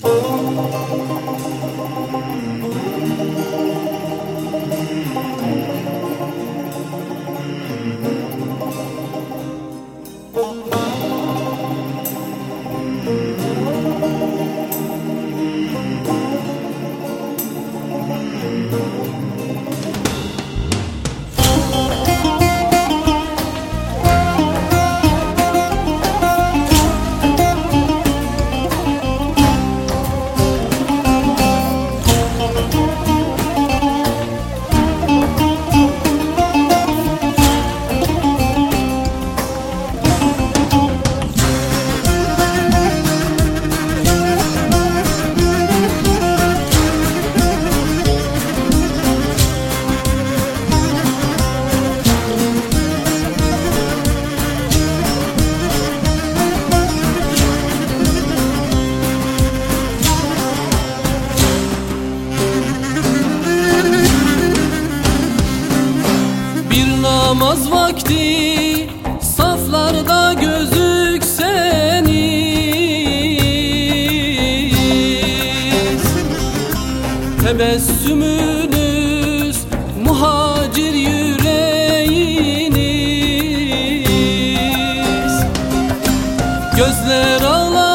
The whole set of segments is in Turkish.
Oh. Namaz vakti saflarda gözükseniz Tebessümünüz muhacir yüreğiniz. Gözler ağlamalı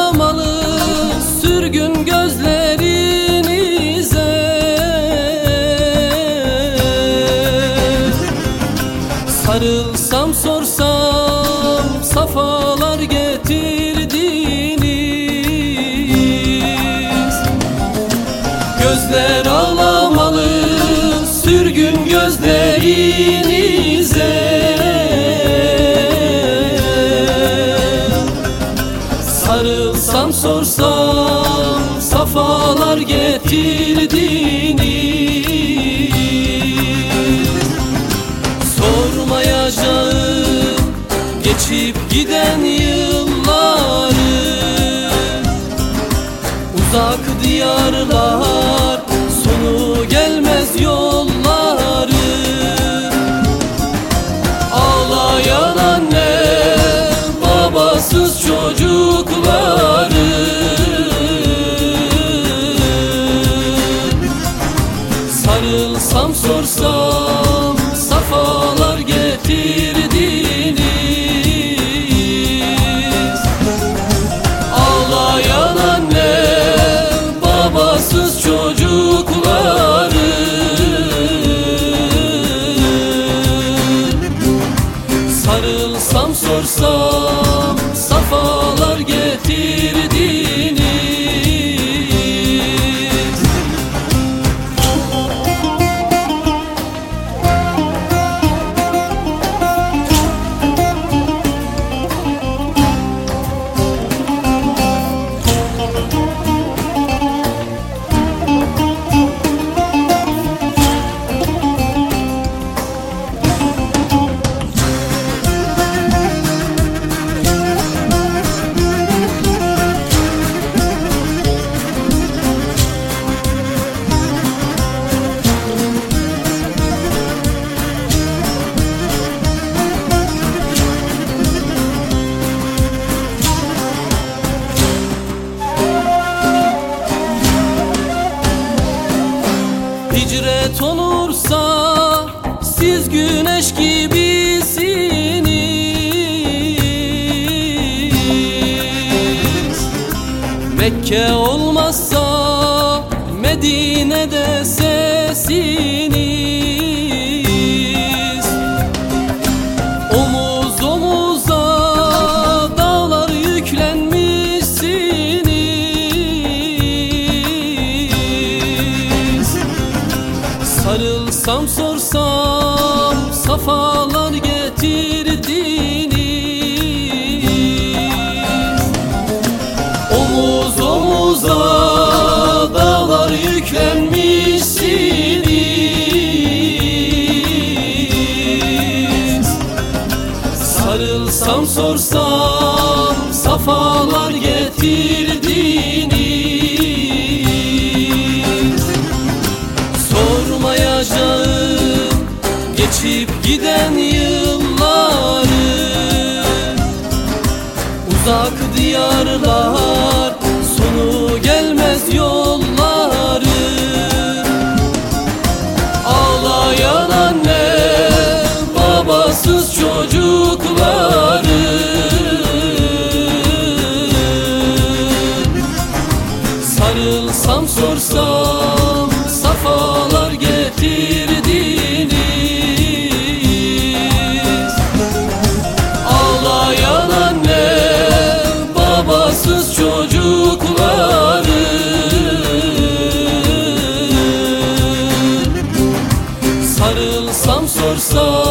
Sarılsam sorsam safalar getirdiniz. Gözler ağlamalı sürgün gözlerinize. Sarılsam sorsam safalar getirdiniz giden yılları Uzak diyarlar sonu gelmez yolları. Ağlayan anne babasız çocukları. Sarılsam sorsam Sarılsam Mekke olmazsa Medine'de sesiniz. Omuz omuza dağlar yüklenmişsiniz. Sarılsam sorsam safalar sorsam safalar getirdiniz. Sormayacağım geçip giden yılları Uzak diyarlar sonu gelmez yolları. Ağlayan anne babasız çocuklar sou.